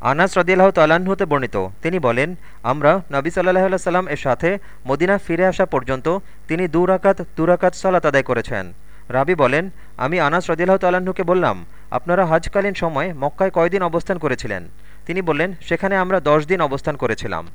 আনাস রদিয়াল্লাহ তাল্লাহ্ন হতে বর্ণিত। তিনি বলেন, আমরা নবী সাল্লাহ সাল্লাম এর সাথে মদিনা ফিরে আসা পর্যন্ত তিনি দুরাকাত রাকাত, দু সালাত আদায় করেছেন। রাবি বলেন, আমি আনাস রদিল্লাহ তাল্লাহ্নকে বললাম, আপনারা হাজকালীন সময় মক্কায় কয়দিন অবস্থান করেছিলেন? তিনি বললেন, সেখানে আমরা দশ দিন অবস্থান করেছিলাম।